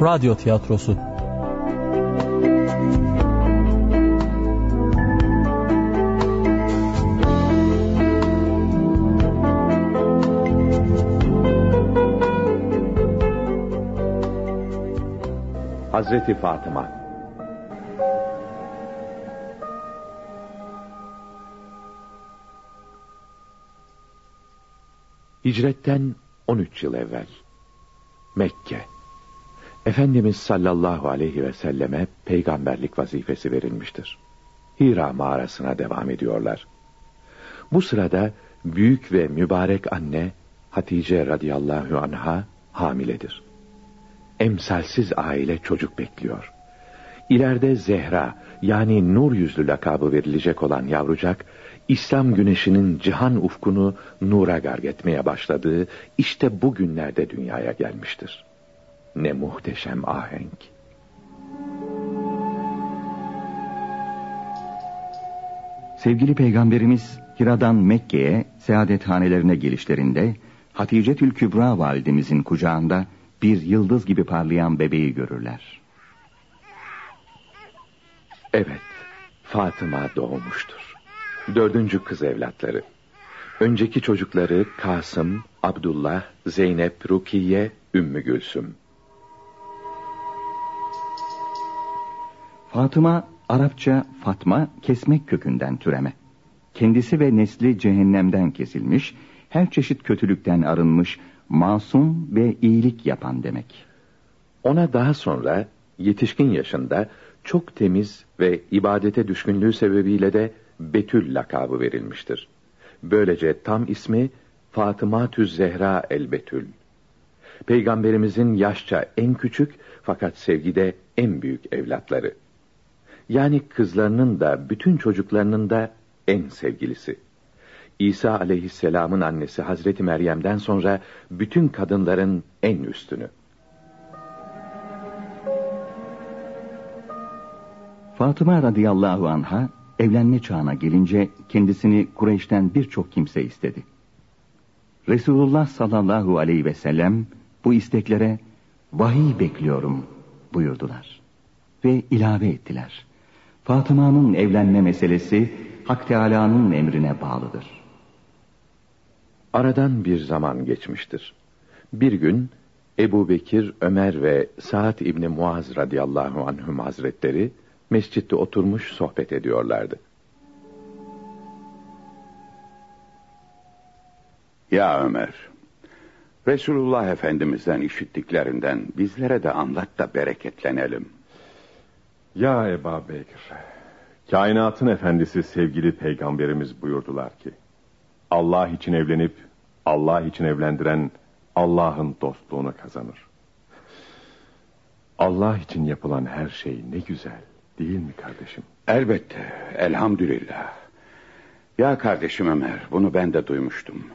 Radyo Tiyatrosu. Hazreti Fatıma. Hicretten 13 yıl evvel Mekke Efendimiz sallallahu aleyhi ve selleme peygamberlik vazifesi verilmiştir. Hira mağarasına devam ediyorlar. Bu sırada büyük ve mübarek anne Hatice radıyallahu anha hamiledir. Emsalsiz aile çocuk bekliyor. İleride Zehra yani nur yüzlü lakabı verilecek olan yavrucak İslam güneşinin cihan ufkunu nura garg etmeye başladığı işte bu günlerde dünyaya gelmiştir. Ne muhteşem ahenk. Sevgili Peygamberimiz Hira'dan Mekke'ye hanelerine gelişlerinde Hatice Tül Kübra validemizin kucağında bir yıldız gibi parlayan bebeği görürler. Evet, Fatıma doğmuştur. Dördüncü kız evlatları. Önceki çocukları Kasım, Abdullah, Zeynep, Rukiye, Ümmü Gülsüm. Fatıma, Arapça Fatma, kesmek kökünden türeme. Kendisi ve nesli cehennemden kesilmiş, her çeşit kötülükten arınmış, masum ve iyilik yapan demek. Ona daha sonra yetişkin yaşında çok temiz ve ibadete düşkünlüğü sebebiyle de Betül lakabı verilmiştir. Böylece tam ismi Fatıma Tüz Zehra el Betül. Peygamberimizin yaşça en küçük fakat sevgide en büyük evlatları. Yani kızlarının da bütün çocuklarının da en sevgilisi. İsa aleyhisselamın annesi Hazreti Meryem'den sonra bütün kadınların en üstünü. Fatıma radıyallahu anha evlenme çağına gelince kendisini Kureyş'ten birçok kimse istedi. Resulullah sallallahu aleyhi ve sellem bu isteklere vahiy bekliyorum buyurdular. Ve ilave ettiler. Fatıma'nın evlenme meselesi Hak Teala'nın emrine bağlıdır. Aradan bir zaman geçmiştir. Bir gün Ebu Bekir, Ömer ve Saad İbni Muaz radıyallahu anhüm hazretleri mescitte oturmuş sohbet ediyorlardı. Ya Ömer, Resulullah Efendimiz'den işittiklerinden bizlere de anlat da bereketlenelim. Ya Eba Bekir, kainatın efendisi sevgili peygamberimiz buyurdular ki, Allah için evlenip Allah için evlendiren Allah'ın dostluğunu kazanır. Allah için yapılan her şey ne güzel. Değil mi kardeşim? Elbette. Elhamdülillah. Ya kardeşim Ömer, bunu ben de duymuştum.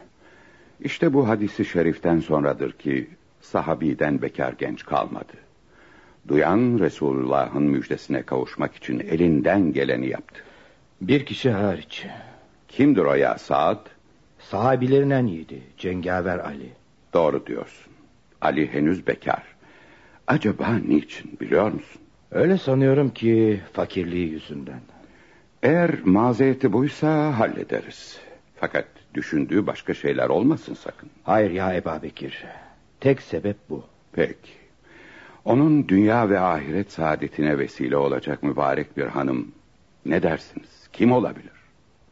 İşte bu hadisi şeriften sonradır ki sahabiden bekar genç kalmadı. Duyan Resulullah'ın müjdesine kavuşmak için elinden geleni yaptı. Bir kişi hariç. Kimdir o ya Saad? Sahabilerin en iyiydi. Cengaver Ali. Doğru diyorsun. Ali henüz bekar. Acaba niçin biliyor musun? Öyle sanıyorum ki fakirliği yüzünden. Eğer mazereti buysa hallederiz. Fakat düşündüğü başka şeyler olmasın sakın. Hayır ya Eba Bekir. Tek sebep bu. Peki. Onun dünya ve ahiret saadetine vesile olacak mübarek bir hanım. Ne dersiniz? Kim olabilir?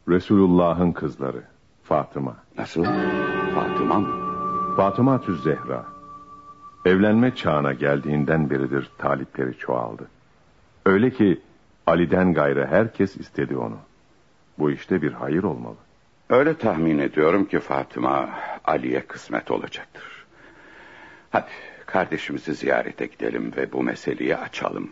Resulullah'ın kızları. Fatıma. Nasıl? Fatıma mı? Fatıma Tüz Zehra. Evlenme çağına geldiğinden beridir talipleri çoğaldı. Öyle ki Ali'den gayrı herkes istedi onu. Bu işte bir hayır olmalı. Öyle tahmin ediyorum ki Fatıma Ali'ye kısmet olacaktır. Hadi kardeşimizi ziyarete gidelim ve bu meseleyi açalım.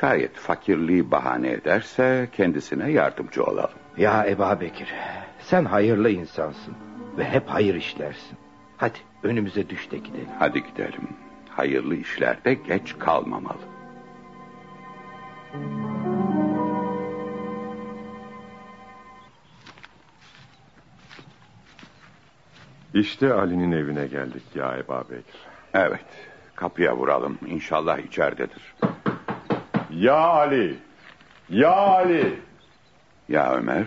Şayet fakirliği bahane ederse kendisine yardımcı olalım. Ya Eba Bekir, sen hayırlı insansın ve hep hayır işlersin. Hadi önümüze düş de gidelim. Hadi gidelim. Hayırlı işlerde geç kalmamalı. İşte Ali'nin evine geldik ya Eba Bekir. Evet. kapıya vuralım. İnşallah içeridedir. Ya Ali! Ya Ali! Ya Ömer,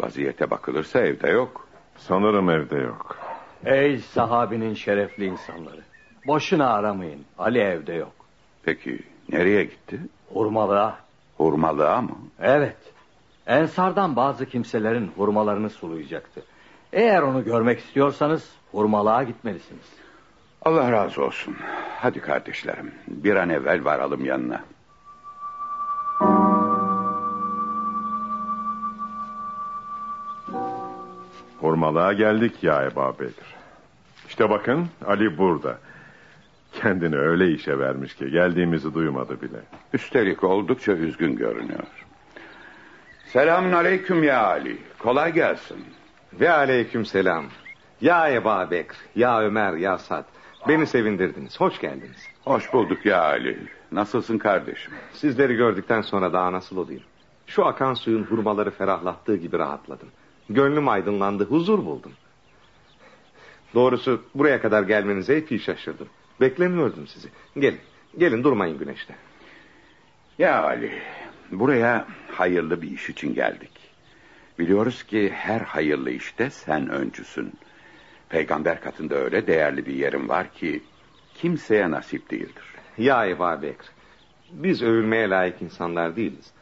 vaziyete bakılırsa evde yok. Sanırım evde yok. Ey sahabinin şerefli insanları. Boşuna aramayın. Ali evde yok. Peki nereye gitti? Hurmalığa. Hurmalığa mı? Evet. Ensardan bazı kimselerin hurmalarını sulayacaktı. Eğer onu görmek istiyorsanız hurmalığa gitmelisiniz. Allah razı olsun. Hadi kardeşlerim, bir an evvel varalım yanına. Hurmalığa geldik ya Eba Bekir. İşte bakın Ali burada. Kendini öyle işe vermiş ki geldiğimizi duymadı bile. Üstelik oldukça üzgün görünüyor. Selamun aleyküm ya Ali. Kolay gelsin. Ve aleyküm selam. Ya Eba Bekr, ya Ömer, ya Sad. Beni sevindirdiniz. Hoş geldiniz. Hoş bulduk ya Ali. Nasılsın kardeşim? Sizleri gördükten sonra daha nasıl olayım? Şu akan suyun hurmaları ferahlattığı gibi rahatladım. Gönlüm aydınlandı, huzur buldum. Doğrusu buraya kadar gelmenize epey şaşırdım. Beklemiyordum sizi. Gelin, gelin durmayın güneşte. Ya Ali, buraya hayırlı bir iş için geldik. Biliyoruz ki her hayırlı işte sen öncüsün. Peygamber katında öyle değerli bir yerin var ki kimseye nasip değildir. Ya Eba Bekr, biz övülmeye layık insanlar değiliz.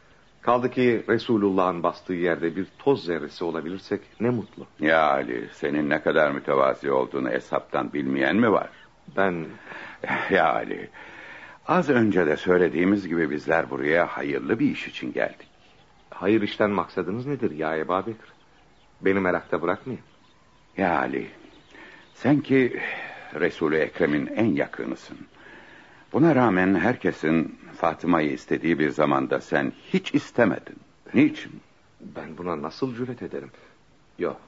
Kaldı ki Resulullah'ın bastığı yerde bir toz zerresi olabilirsek ne mutlu. Ya Ali, senin ne kadar mütevazi olduğunu hesaptan bilmeyen mi var? Ben Ya Ali, az önce de söylediğimiz gibi bizler buraya hayırlı bir iş için geldik. hayır işten maksadınız nedir ya Eba Bekr? Beni merakta bırakmayın. Ya Ali, sen ki Resul-i Ekrem'in en yakınısın. Buna rağmen herkesin Fatıma'yı istediği bir zamanda sen hiç istemedin. Niçin? Ben buna nasıl cüret ederim? Yok.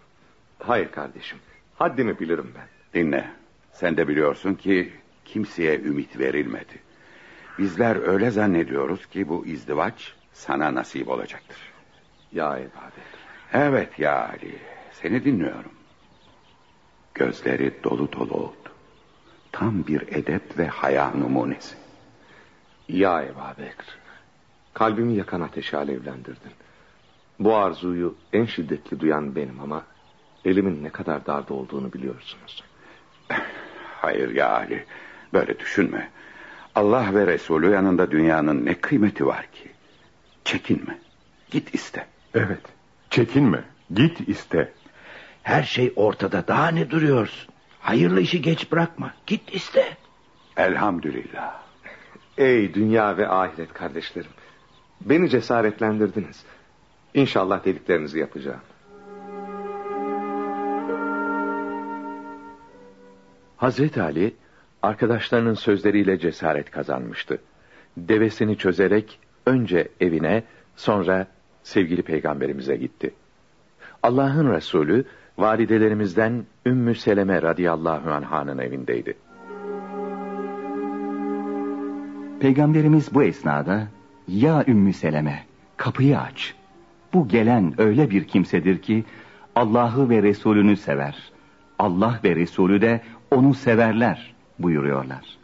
Hayır kardeşim. Haddimi bilirim ben. Dinle. Sen de biliyorsun ki kimseye ümit verilmedi. Bizler öyle zannediyoruz ki bu izdivaç sana nasip olacaktır. Ya Bekr. Evet ya Ali, seni dinliyorum. Gözleri dolu dolu oldu. Tam bir edep ve haya numunesi. Ya Eba Bekr. Kalbimi yakan ateşi alevlendirdin. Bu arzuyu en şiddetli duyan benim ama... ...elimin ne kadar darda olduğunu biliyorsunuz. Hayır ya Ali, böyle düşünme. Allah ve Resulü yanında dünyanın ne kıymeti var ki? Çekinme, git iste. Evet. Çekinme. Git iste. Her şey ortada. Daha ne duruyorsun? Hayırlı işi geç bırakma. Git iste. Elhamdülillah. Ey dünya ve ahiret kardeşlerim. Beni cesaretlendirdiniz. İnşallah dediklerinizi yapacağım. Hazreti Ali arkadaşlarının sözleriyle cesaret kazanmıştı. Devesini çözerek önce evine sonra sevgili peygamberimize gitti. Allah'ın Resulü validelerimizden Ümmü Seleme radıyallahu anh'ın evindeydi. Peygamberimiz bu esnada ya Ümmü Seleme kapıyı aç. Bu gelen öyle bir kimsedir ki Allah'ı ve Resulünü sever. Allah ve Resulü de onu severler buyuruyorlar.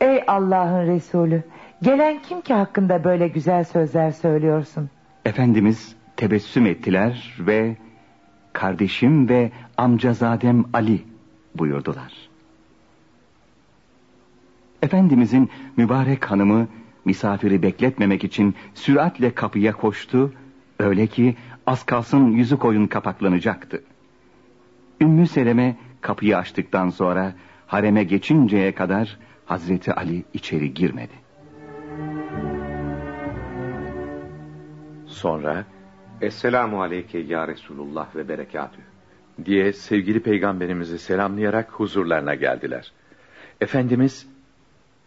Ey Allah'ın Resulü, gelen kim ki hakkında böyle güzel sözler söylüyorsun? Efendimiz tebessüm ettiler ve kardeşim ve amcazadem Ali buyurdular. Efendimizin mübarek hanımı misafiri bekletmemek için süratle kapıya koştu. Öyle ki az kalsın yüzü koyun kapaklanacaktı. Ümmü Seleme kapıyı açtıktan sonra hareme geçinceye kadar Hazreti Ali içeri girmedi. Sonra Esselamu aleyke ya Resulullah ve berekatü. diye sevgili peygamberimizi selamlayarak huzurlarına geldiler. Efendimiz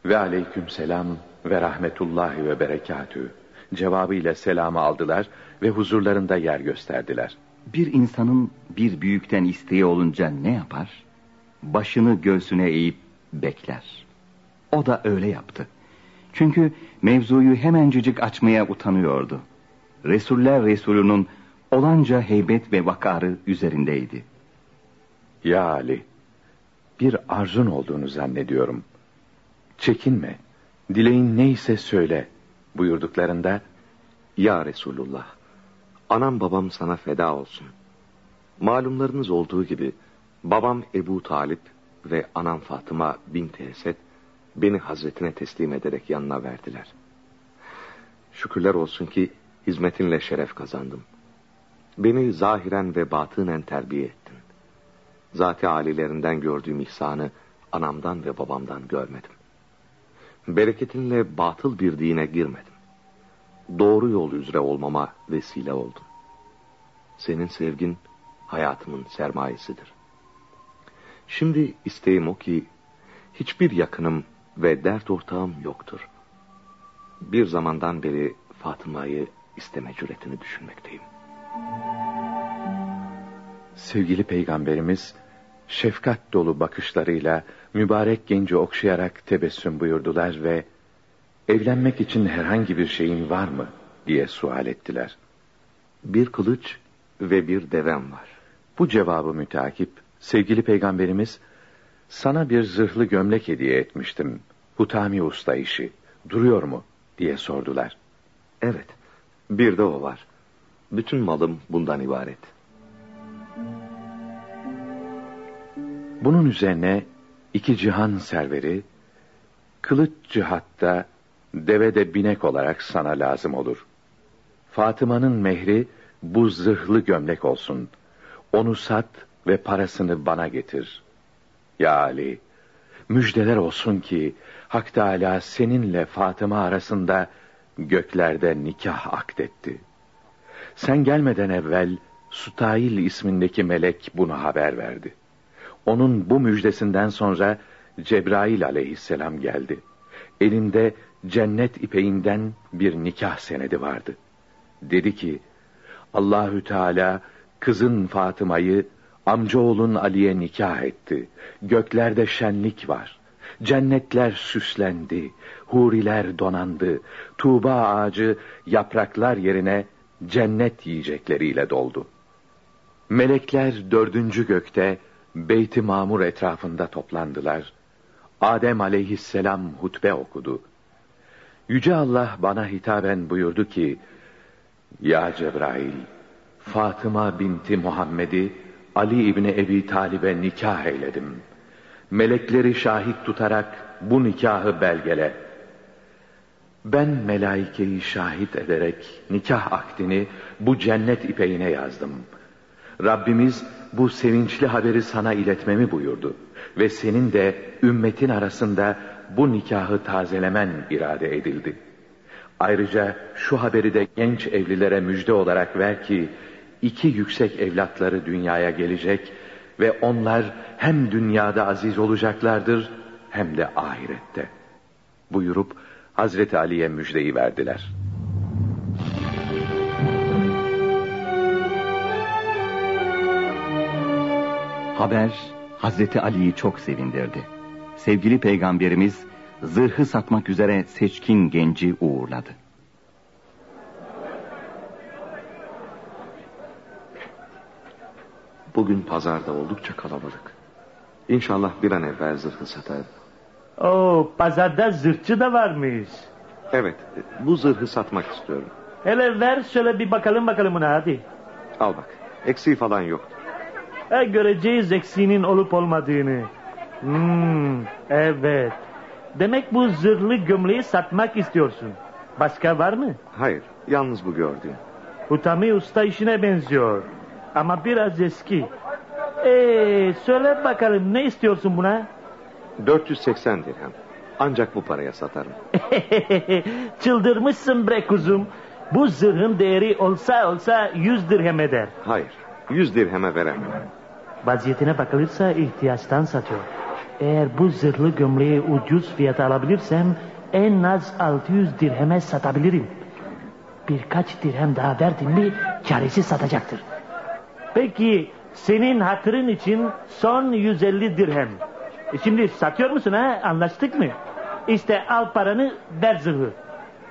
ve aleyküm selam ve rahmetullahi ve berekatü cevabıyla selamı aldılar ve huzurlarında yer gösterdiler. Bir insanın bir büyükten isteği olunca ne yapar? Başını göğsüne eğip bekler. O da öyle yaptı. Çünkü mevzuyu hemencecik açmaya utanıyordu. Resuller Resulü'nün olanca heybet ve vakarı üzerindeydi. Ya Ali, bir arzun olduğunu zannediyorum. çekinme, dileğin neyse söyle buyurduklarında, Ya Resulullah, anam babam sana feda olsun. Malumlarınız olduğu gibi, babam Ebu Talip ve anam Fatıma bin Esed, beni hazretine teslim ederek yanına verdiler. Şükürler olsun ki hizmetinle şeref kazandım. Beni zahiren ve batınen terbiye ettin. Zati alilerinden gördüğüm ihsanı anamdan ve babamdan görmedim. Bereketinle batıl bir dine girmedim. Doğru yol üzere olmama vesile oldun. Senin sevgin hayatımın sermayesidir. Şimdi isteğim o ki hiçbir yakınım ve dert ortağım yoktur. Bir zamandan beri Fatıma'yı isteme cüretini düşünmekteyim. Sevgili peygamberimiz şefkat dolu bakışlarıyla mübarek genci okşayarak tebessüm buyurdular ve evlenmek için herhangi bir şeyin var mı diye sual ettiler. Bir kılıç ve bir devem var. Bu cevabı mütakip sevgili peygamberimiz sana bir zırhlı gömlek hediye etmiştim. Hutami usta işi. Duruyor mu? diye sordular. Evet, bir de o var. Bütün malım bundan ibaret. Bunun üzerine iki cihan serveri, kılıç cihatta, deve de binek olarak sana lazım olur. Fatıma'nın mehri bu zırhlı gömlek olsun. Onu sat ve parasını bana getir. Ya Ali, müjdeler olsun ki Hak Teâlâ seninle Fatıma arasında göklerde nikah akdetti. Sen gelmeden evvel Sutail ismindeki melek bunu haber verdi. Onun bu müjdesinden sonra Cebrail aleyhisselam geldi. Elinde cennet ipeğinden bir nikah senedi vardı. Dedi ki, Allahü Teala kızın Fatıma'yı amcaoğlun Ali'ye nikah etti. Göklerde şenlik var. Cennetler süslendi, huriler donandı, tuğba ağacı yapraklar yerine cennet yiyecekleriyle doldu. Melekler dördüncü gökte Beyt-i Mamur etrafında toplandılar. Adem aleyhisselam hutbe okudu. Yüce Allah bana hitaben buyurdu ki, Ya Cebrail, Fatıma binti Muhammed'i Ali İbni Ebi Talib'e nikah eyledim. Melekleri şahit tutarak bu nikahı belgele. Ben melaikeyi şahit ederek nikah akdini bu cennet ipeğine yazdım. Rabbimiz bu sevinçli haberi sana iletmemi buyurdu. Ve senin de ümmetin arasında bu nikahı tazelemen irade edildi. Ayrıca şu haberi de genç evlilere müjde olarak ver ki, iki yüksek evlatları dünyaya gelecek ve onlar hem dünyada aziz olacaklardır hem de ahirette. Buyurup Hazreti Ali'ye müjdeyi verdiler. Haber Hazreti Ali'yi çok sevindirdi. Sevgili peygamberimiz zırhı satmak üzere seçkin genci uğurladı. Bugün pazarda oldukça kalabalık. İnşallah bir an evvel zırhı satarım. Oo, pazarda zırhçı da varmış. Evet, bu zırhı satmak istiyorum. Hele ver şöyle bir bakalım bakalım buna hadi. Al bak, eksiği falan yok. E, göreceğiz eksiğinin olup olmadığını. Hmm, evet. Demek bu zırhlı gömleği satmak istiyorsun. Başka var mı? Hayır, yalnız bu gördüğün. Hutami usta işine benziyor. Ama biraz eski. Ee, söyle bakalım ne istiyorsun buna? 480 dirhem. Ancak bu paraya satarım. Çıldırmışsın bre kuzum. Bu zırhın değeri olsa olsa 100 dirhem eder. Hayır, 100 dirheme veremem. Vaziyetine bakılırsa ihtiyaçtan satıyor. Eğer bu zırhlı gömleği ucuz fiyata alabilirsem en az 600 dirheme satabilirim. Birkaç dirhem daha verdin mi karesi satacaktır. Peki senin hatırın için son 150 dirhem. E şimdi satıyor musun ha? Anlaştık mı? İşte al paranı ver zırhı.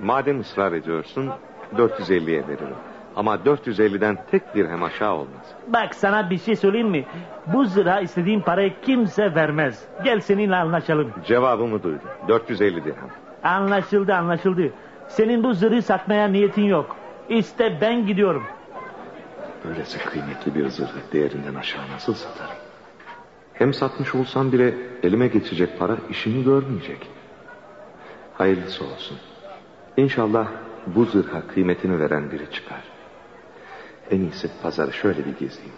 Madem ısrar ediyorsun 450'ye veririm. Ama 450'den tek dirhem aşağı olmaz. Bak sana bir şey söyleyeyim mi? Bu zırha istediğin parayı kimse vermez. Gel seninle anlaşalım. Cevabımı duydun. 450 dirhem. Anlaşıldı anlaşıldı. Senin bu zırhı satmaya niyetin yok. İşte ben gidiyorum. Böylesi kıymetli bir zırhı değerinden aşağı nasıl satarım? Hem satmış olsam bile elime geçecek para işimi görmeyecek. Hayırlısı olsun. İnşallah bu zırha kıymetini veren biri çıkar. En iyisi pazarı şöyle bir gezeyim.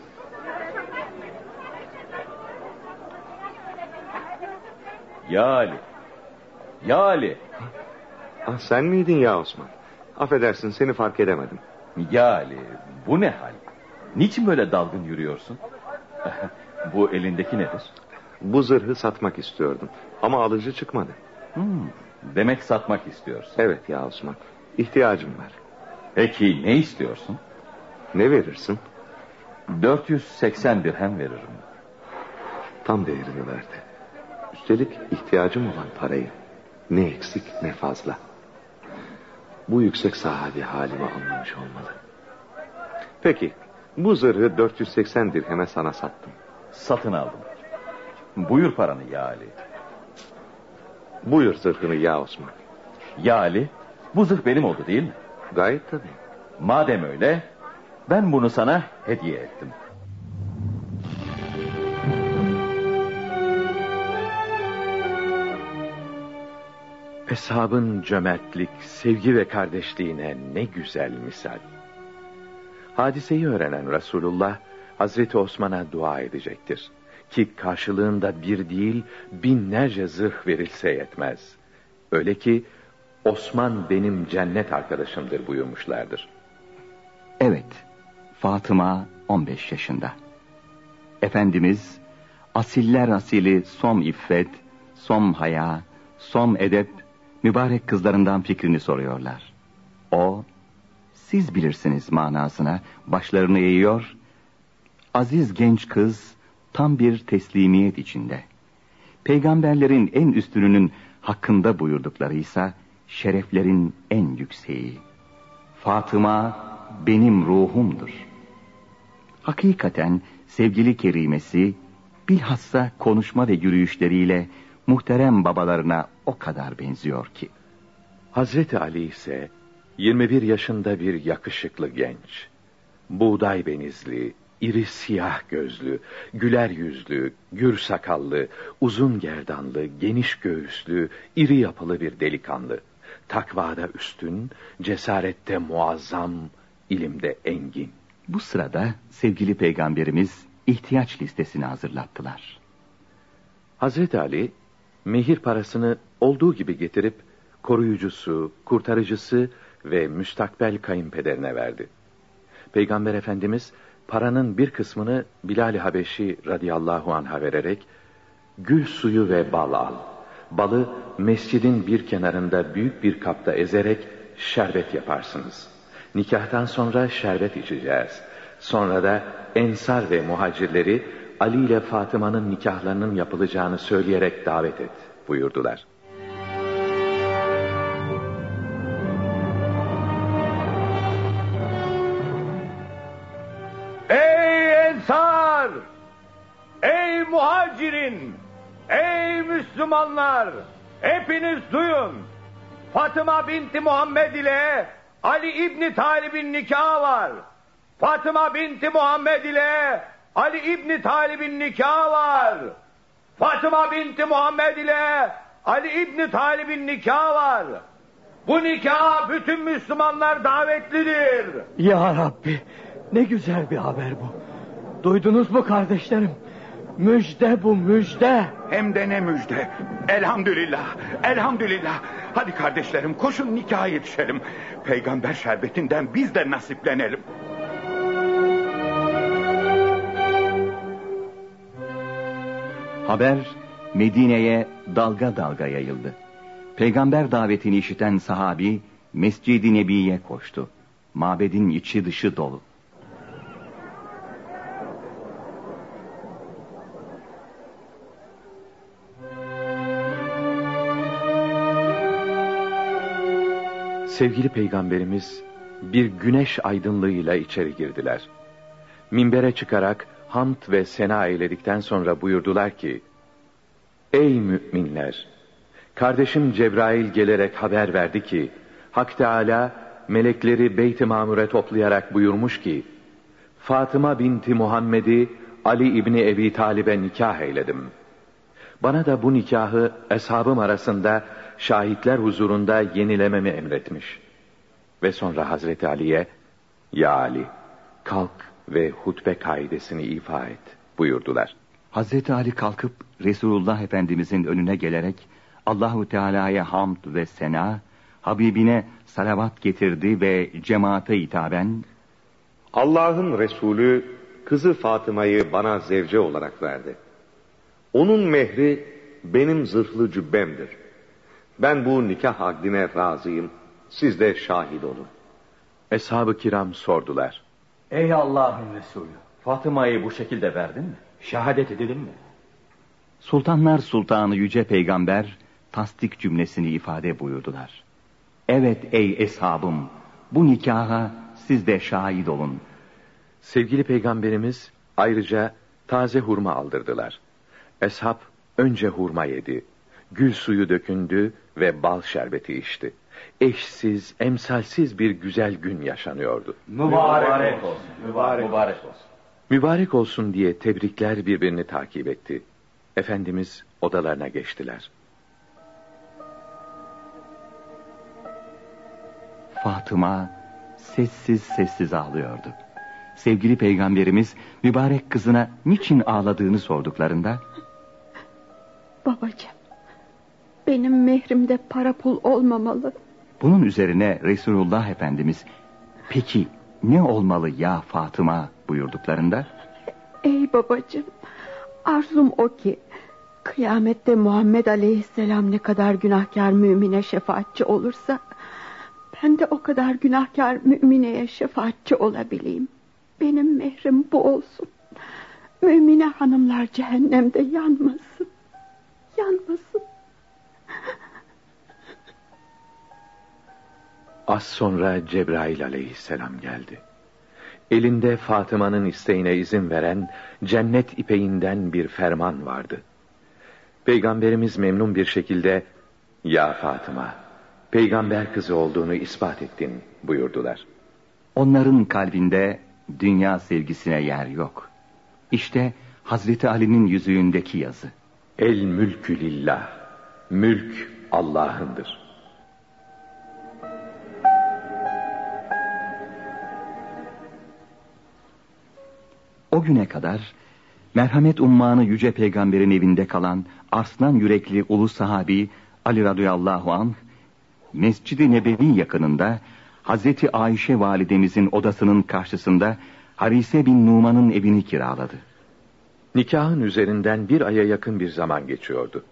Ya Ali. Ya Ali. Ah, sen miydin ya Osman? Affedersin seni fark edemedim. Ya Ali. Bu ne hal? Niçin böyle dalgın yürüyorsun? bu elindeki nedir? Bu zırhı satmak istiyordum. Ama alıcı çıkmadı. Hmm, demek satmak istiyorsun. Evet ya Osman. İhtiyacım var. Peki ne istiyorsun? Ne verirsin? 480 dirhem veririm. Tam değerini verdi. Üstelik ihtiyacım olan parayı ne eksik ne fazla. Bu yüksek sahabi halimi anlamış olmalı. Peki bu zırhı 480 dirheme sana sattım. Satın aldım. Buyur paranı ya Ali. Buyur zırhını ya Osman. Ya Ali bu zırh benim oldu değil mi? Gayet tabii. Madem öyle ben bunu sana hediye ettim. Eshabın cömertlik, sevgi ve kardeşliğine ne güzel misal. Hadiseyi öğrenen Resulullah, Hazreti Osman'a dua edecektir. Ki karşılığında bir değil, binlerce zırh verilse yetmez. Öyle ki, Osman benim cennet arkadaşımdır buyurmuşlardır. Evet, Fatıma 15 yaşında. Efendimiz, asiller asili som iffet, som haya, som edep, mübarek kızlarından fikrini soruyorlar. O, siz bilirsiniz manasına başlarını eğiyor, aziz genç kız tam bir teslimiyet içinde. Peygamberlerin en üstününün hakkında buyurdukları ise şereflerin en yükseği. Fatıma benim ruhumdur. Hakikaten sevgili kerimesi bilhassa konuşma ve yürüyüşleriyle muhterem babalarına o kadar benziyor ki. Hazreti Ali ise 21 yaşında bir yakışıklı genç. Buğday benizli, iri siyah gözlü, güler yüzlü, gür sakallı, uzun gerdanlı, geniş göğüslü, iri yapılı bir delikanlı. Takvada üstün, cesarette muazzam, ilimde engin. Bu sırada sevgili peygamberimiz ihtiyaç listesini hazırlattılar. Hazreti Ali mehir parasını olduğu gibi getirip koruyucusu, kurtarıcısı ve müstakbel kayınpederine verdi. Peygamber Efendimiz paranın bir kısmını Bilal-i Habeşi radıyallahu anh'a vererek gül suyu ve bal al. Balı mescidin bir kenarında büyük bir kapta ezerek şerbet yaparsınız. Nikahtan sonra şerbet içeceğiz. Sonra da ensar ve muhacirleri Ali ile Fatıma'nın nikahlarının yapılacağını söyleyerek davet et buyurdular. Muhacirin! Ey Müslümanlar! Hepiniz duyun. Fatıma binti Muhammed ile Ali İbni Talib'in nikahı var. Fatıma binti Muhammed ile Ali İbni Talib'in nikahı var. Fatıma binti Muhammed ile Ali İbni Talib'in nikahı var. Bu nikaha bütün Müslümanlar davetlidir. Ya Rabbi ne güzel bir haber bu. Duydunuz mu kardeşlerim? Müjde bu müjde. Hem de ne müjde. Elhamdülillah, elhamdülillah. Hadi kardeşlerim koşun nikaha yetişelim. Peygamber şerbetinden biz de nasiplenelim. Haber Medine'ye dalga dalga yayıldı. Peygamber davetini işiten sahabi Mescid-i Nebi'ye koştu. Mabedin içi dışı dolu. Sevgili Peygamberimiz bir güneş aydınlığıyla içeri girdiler. Minbere çıkarak hamd ve sena eyledikten sonra buyurdular ki, Ey müminler! Kardeşim Cebrail gelerek haber verdi ki, Hak Teala melekleri Beyt-i Mamur'e toplayarak buyurmuş ki, Fatıma binti Muhammed'i Ali İbni Ebi Talib'e nikah eyledim. Bana da bu nikahı eshabım arasında şahitler huzurunda yenilememi emretmiş. Ve sonra Hazreti Ali'ye, Ya Ali, kalk ve hutbe kaidesini ifa et buyurdular. Hazreti Ali kalkıp Resulullah Efendimizin önüne gelerek Allahu Teala'ya hamd ve sena, Habibine salavat getirdi ve cemaate hitaben Allah'ın Resulü kızı Fatıma'yı bana zevce olarak verdi. Onun mehri benim zırhlı cübbemdir. Ben bu nikah akdine razıyım. Siz de şahit olun. Eshab-ı kiram sordular. Ey Allah'ın Resulü, Fatıma'yı bu şekilde verdin mi? Şehadet edildin mi? Sultanlar Sultanı Yüce Peygamber tasdik cümlesini ifade buyurdular. Evet ey eshabım, bu nikaha siz de şahit olun. Sevgili Peygamberimiz ayrıca taze hurma aldırdılar. Eshab önce hurma yedi, gül suyu dökündü ve bal şerbeti içti. Eşsiz, emsalsiz bir güzel gün yaşanıyordu. Mübarek, mübarek olsun, mübarek, mübarek olsun. Mübarek olsun diye tebrikler birbirini takip etti. Efendimiz odalarına geçtiler. Fatıma sessiz sessiz ağlıyordu. Sevgili peygamberimiz mübarek kızına niçin ağladığını sorduklarında Babacığım benim mehrimde para pul olmamalı. Bunun üzerine Resulullah Efendimiz peki ne olmalı ya Fatıma buyurduklarında Ey babacığım arzum o ki kıyamette Muhammed Aleyhisselam ne kadar günahkar mümine şefaatçi olursa ben de o kadar günahkar mümineye şefaatçi olabileyim. Benim mehrim bu olsun. Mümine hanımlar cehennemde yanmasın. Yanmasın. Az sonra Cebrail aleyhisselam geldi. Elinde Fatıma'nın isteğine izin veren cennet ipeğinden bir ferman vardı. Peygamberimiz memnun bir şekilde "Ya Fatıma, peygamber kızı olduğunu ispat ettin." buyurdular. Onların kalbinde dünya sevgisine yer yok. İşte Hazreti Ali'nin yüzüğündeki yazı. El mülkü lillah. Mülk Allah'ındır. O güne kadar merhamet ummanı yüce peygamberin evinde kalan arslan yürekli ulu sahabi Ali radıyallahu anh Mescid-i Nebevi yakınında Hazreti Ayşe validemizin odasının karşısında Harise bin Numan'ın evini kiraladı. Nikahın üzerinden bir aya yakın bir zaman geçiyordu.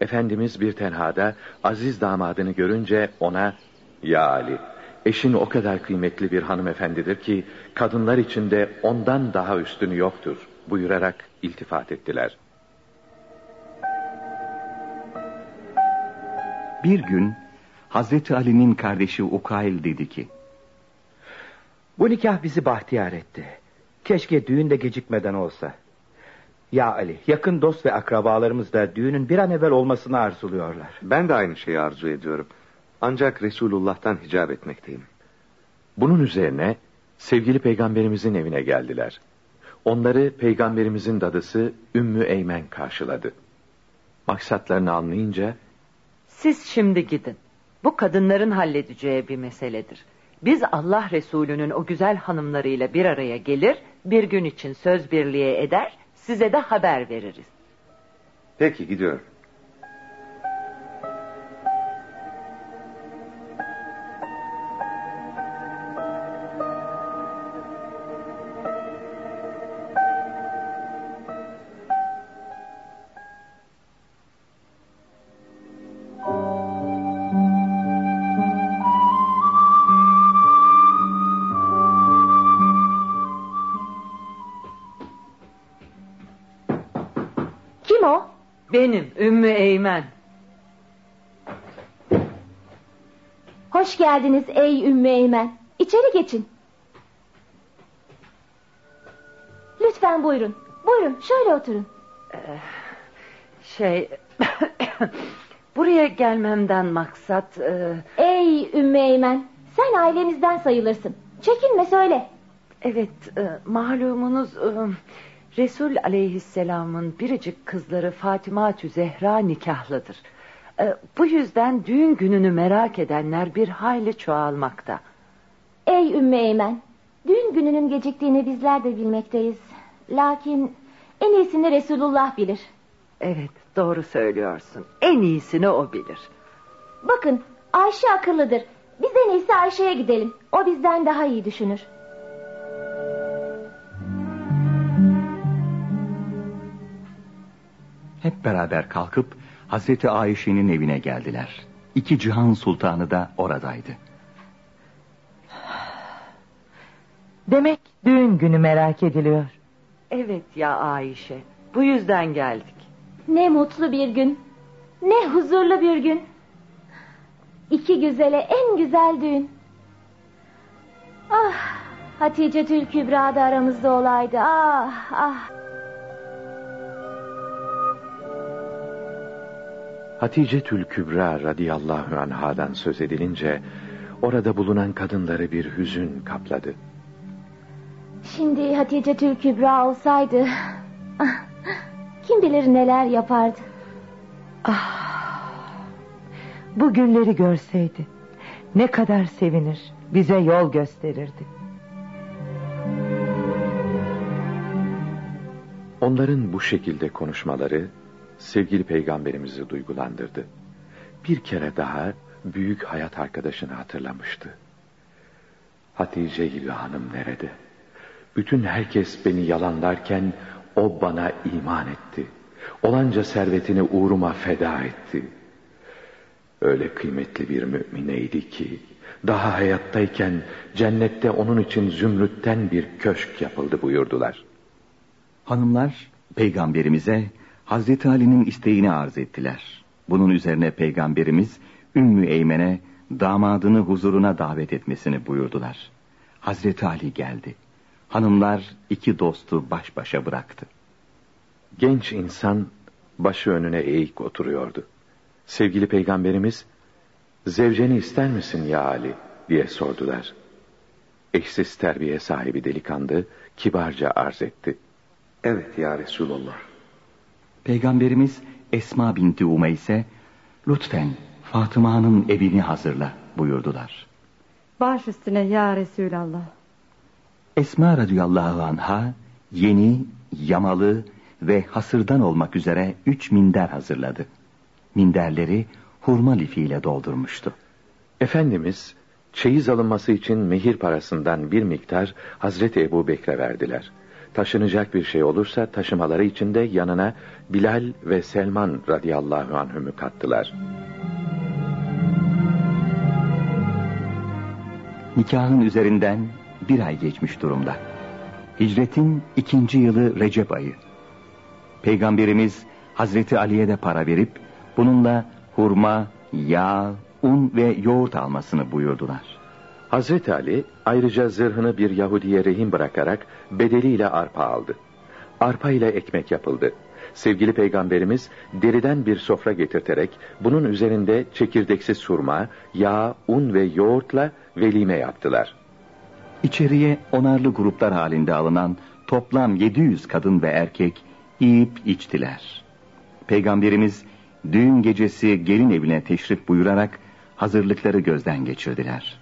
Efendimiz bir tenhada aziz damadını görünce ona ''Ya Ali, eşin o kadar kıymetli bir hanımefendidir ki kadınlar içinde ondan daha üstünü yoktur.'' buyurarak iltifat ettiler. Bir gün Hazreti Ali'nin kardeşi Ukail dedi ki, Bu nikah bizi bahtiyar etti. Keşke düğün de gecikmeden olsa. Ya Ali, yakın dost ve akrabalarımız da düğünün bir an evvel olmasını arzuluyorlar. Ben de aynı şeyi arzu ediyorum. Ancak Resulullah'tan hicap etmekteyim. Bunun üzerine sevgili peygamberimizin evine geldiler. Onları peygamberimizin dadısı Ümmü Eymen karşıladı. Maksatlarını anlayınca... Siz şimdi gidin. Bu kadınların halledeceği bir meseledir. Biz Allah Resulü'nün o güzel hanımlarıyla bir araya gelir, bir gün için söz birliğe eder, size de haber veririz. Peki gidiyorum. Geldiniz ey Ümmü Eymen. İçeri geçin. Lütfen buyurun. Buyurun şöyle oturun. Ee, şey... Buraya gelmemden maksat... E... Ey Ümmü Eymen. Sen ailemizden sayılırsın. Çekinme söyle. Evet e, malumunuz... E, Resul aleyhisselamın biricik kızları Fatıma Zehra nikahlıdır. E, bu yüzden düğün gününü merak edenler bir hayli çoğalmakta. Ey Ümmü Eymen, düğün gününün geciktiğini bizler de bilmekteyiz. Lakin en iyisini Resulullah bilir. Evet, doğru söylüyorsun. En iyisini o bilir. Bakın, Ayşe akıllıdır. Biz en iyisi Ayşe'ye gidelim. O bizden daha iyi düşünür. Hep beraber kalkıp Hazreti Ayşe'nin evine geldiler. İki cihan sultanı da oradaydı. Demek düğün günü merak ediliyor. Evet ya Ayşe. Bu yüzden geldik. Ne mutlu bir gün. Ne huzurlu bir gün. İki güzele en güzel düğün. Ah Hatice Tül Kübra da aramızda olaydı. Ah ah. Hatice Tül Kübra radıyallahu anhadan söz edilince orada bulunan kadınları bir hüzün kapladı. Şimdi Hatice Tül Kübra olsaydı kim bilir neler yapardı. Ah, bu günleri görseydi ne kadar sevinir bize yol gösterirdi. Onların bu şekilde konuşmaları sevgili peygamberimizi duygulandırdı. Bir kere daha büyük hayat arkadaşını hatırlamıştı. Hatice gibi hanım nerede? Bütün herkes beni yalanlarken o bana iman etti. Olanca servetini uğruma feda etti. Öyle kıymetli bir mümineydi ki daha hayattayken cennette onun için zümrütten bir köşk yapıldı buyurdular. Hanımlar peygamberimize Hazreti Ali'nin isteğini arz ettiler. Bunun üzerine peygamberimiz Ümmü Eymen'e damadını huzuruna davet etmesini buyurdular. Hazreti Ali geldi. Hanımlar iki dostu baş başa bıraktı. Genç insan başı önüne eğik oturuyordu. Sevgili peygamberimiz, zevceni ister misin ya Ali diye sordular. Eşsiz terbiye sahibi delikanlı kibarca arz etti. Evet ya Resulallah. Peygamberimiz Esma binti Umeyse, lütfen Fatıma'nın evini hazırla buyurdular. Baş üstüne ya Resulallah. Esma radıyallahu anha yeni, yamalı ve hasırdan olmak üzere üç minder hazırladı. Minderleri hurma lifiyle doldurmuştu. Efendimiz çeyiz alınması için mehir parasından bir miktar Hazreti Ebu Bekre verdiler. Taşınacak bir şey olursa taşımaları için de yanına Bilal ve Selman radıyallahu anhümü kattılar. Nikahın üzerinden bir ay geçmiş durumda. Hicretin ikinci yılı Recep ayı. Peygamberimiz Hazreti Ali'ye de para verip bununla hurma, yağ, un ve yoğurt almasını buyurdular. Hazreti Ali ayrıca zırhını bir Yahudiye rehin bırakarak bedeliyle arpa aldı. Arpa ile ekmek yapıldı. Sevgili peygamberimiz deriden bir sofra getirterek bunun üzerinde çekirdeksiz surma, yağ, un ve yoğurtla velime yaptılar. İçeriye onarlı gruplar halinde alınan toplam 700 kadın ve erkek yiyip içtiler. Peygamberimiz düğün gecesi gelin evine teşrif buyurarak hazırlıkları gözden geçirdiler.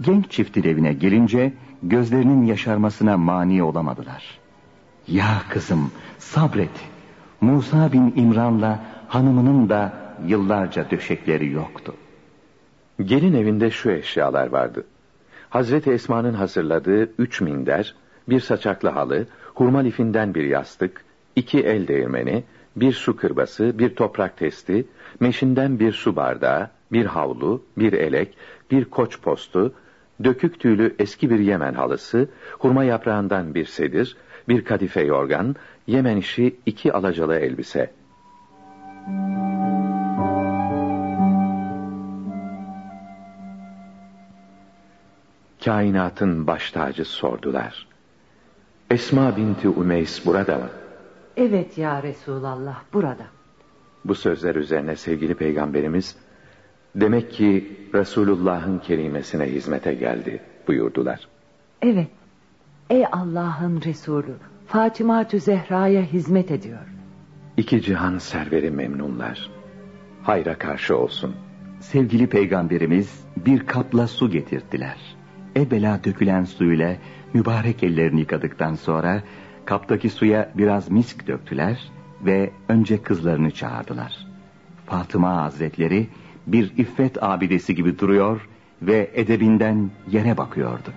Genç çiftin evine gelince gözlerinin yaşarmasına mani olamadılar. Ya kızım sabret. Musa bin İmran'la hanımının da yıllarca döşekleri yoktu. Gelin evinde şu eşyalar vardı. Hazreti Esma'nın hazırladığı üç minder, bir saçaklı halı, hurma lifinden bir yastık, iki el değirmeni, bir su kırbası, bir toprak testi, meşinden bir su bardağı, bir havlu, bir elek, bir koç postu, dökük tüylü eski bir Yemen halısı, hurma yaprağından bir sedir, bir kadife yorgan, Yemen işi iki alacalı elbise. kainatın baş tacı sordular. Esma binti Umeys burada mı? Evet ya Resulallah burada. Bu sözler üzerine sevgili peygamberimiz demek ki Resulullah'ın kerimesine hizmete geldi buyurdular. Evet. Ey Allah'ın Resulü Fatıma Zehra'ya hizmet ediyor. İki cihan serveri memnunlar. Hayra karşı olsun. Sevgili peygamberimiz bir kapla su getirdiler. Ebela dökülen suyla mübarek ellerini yıkadıktan sonra kaptaki suya biraz misk döktüler ve önce kızlarını çağırdılar. Fatıma Hazretleri bir iffet abidesi gibi duruyor ve edebinden yere bakıyordu.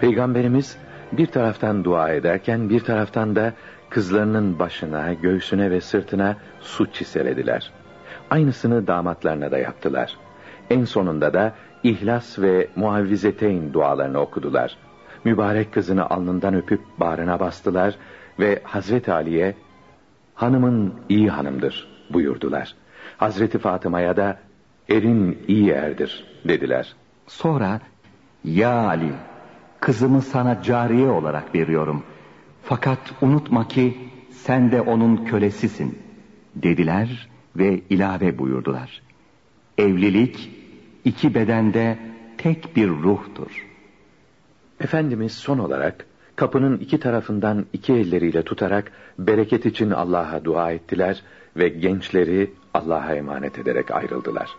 Peygamberimiz bir taraftan dua ederken bir taraftan da kızlarının başına, göğsüne ve sırtına su çiselediler. Aynısını damatlarına da yaptılar. En sonunda da İhlas ve Muavvizeteyn dualarını okudular. Mübarek kızını alnından öpüp bağrına bastılar ve Hazreti Ali'ye hanımın iyi hanımdır buyurdular. Hazreti Fatıma'ya da erin iyi erdir dediler. Sonra ya Ali kızımı sana cariye olarak veriyorum. Fakat unutma ki sen de onun kölesisin dediler ve ilave buyurdular. Evlilik iki bedende tek bir ruhtur. Efendimiz son olarak kapının iki tarafından iki elleriyle tutarak bereket için Allah'a dua ettiler ve gençleri Allah'a emanet ederek ayrıldılar.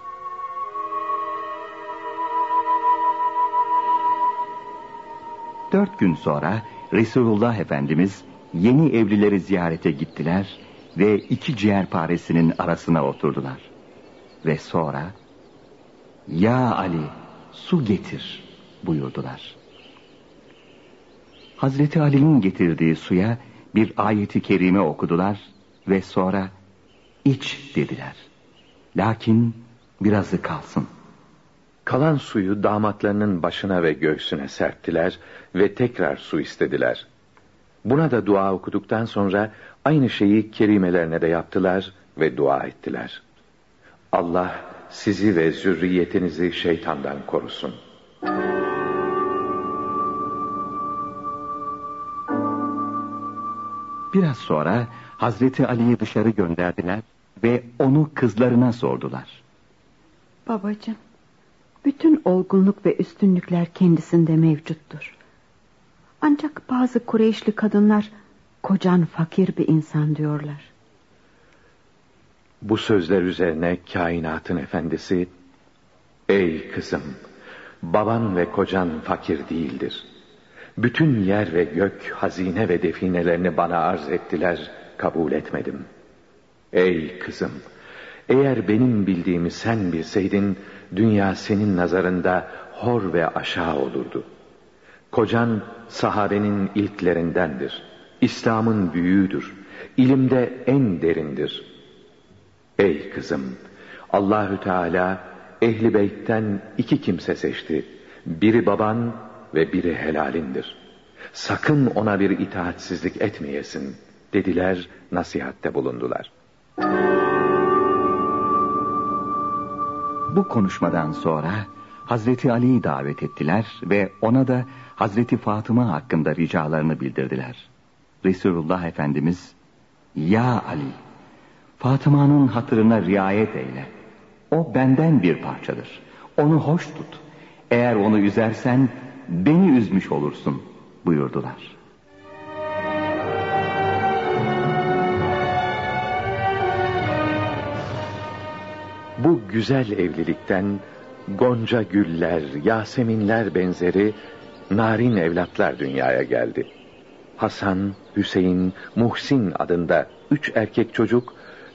Dört gün sonra Resulullah Efendimiz yeni evlileri ziyarete gittiler ve iki ciğerparesinin arasına oturdular. Ve sonra ya Ali su getir buyurdular. Hazreti Ali'nin getirdiği suya bir ayeti kerime okudular ve sonra iç dediler. Lakin birazı kalsın. Kalan suyu damatlarının başına ve göğsüne serptiler ve tekrar su istediler. Buna da dua okuduktan sonra aynı şeyi kerimelerine de yaptılar ve dua ettiler. Allah sizi ve zürriyetinizi şeytandan korusun. Biraz sonra Hazreti Ali'yi dışarı gönderdiler ve onu kızlarına sordular. Babacığım, bütün olgunluk ve üstünlükler kendisinde mevcuttur. Ancak bazı Kureyşli kadınlar kocan fakir bir insan diyorlar. Bu sözler üzerine kainatın efendisi, Ey kızım, baban ve kocan fakir değildir. Bütün yer ve gök, hazine ve definelerini bana arz ettiler, kabul etmedim. Ey kızım, eğer benim bildiğimi sen bilseydin, dünya senin nazarında hor ve aşağı olurdu. Kocan sahabenin ilklerindendir. İslam'ın büyüğüdür. İlimde en derindir. Ey kızım, Allahü Teala ehli beytten iki kimse seçti. Biri baban ve biri helalindir. Sakın ona bir itaatsizlik etmeyesin dediler, nasihatte bulundular. Bu konuşmadan sonra Hazreti Ali'yi davet ettiler ve ona da Hazreti Fatıma hakkında ricalarını bildirdiler. Resulullah Efendimiz, Ya Ali, Fatıma'nın hatırına riayet eyle. O benden bir parçadır. Onu hoş tut. Eğer onu üzersen beni üzmüş olursun buyurdular. Bu güzel evlilikten gonca güller, yaseminler benzeri narin evlatlar dünyaya geldi. Hasan, Hüseyin, Muhsin adında üç erkek çocuk,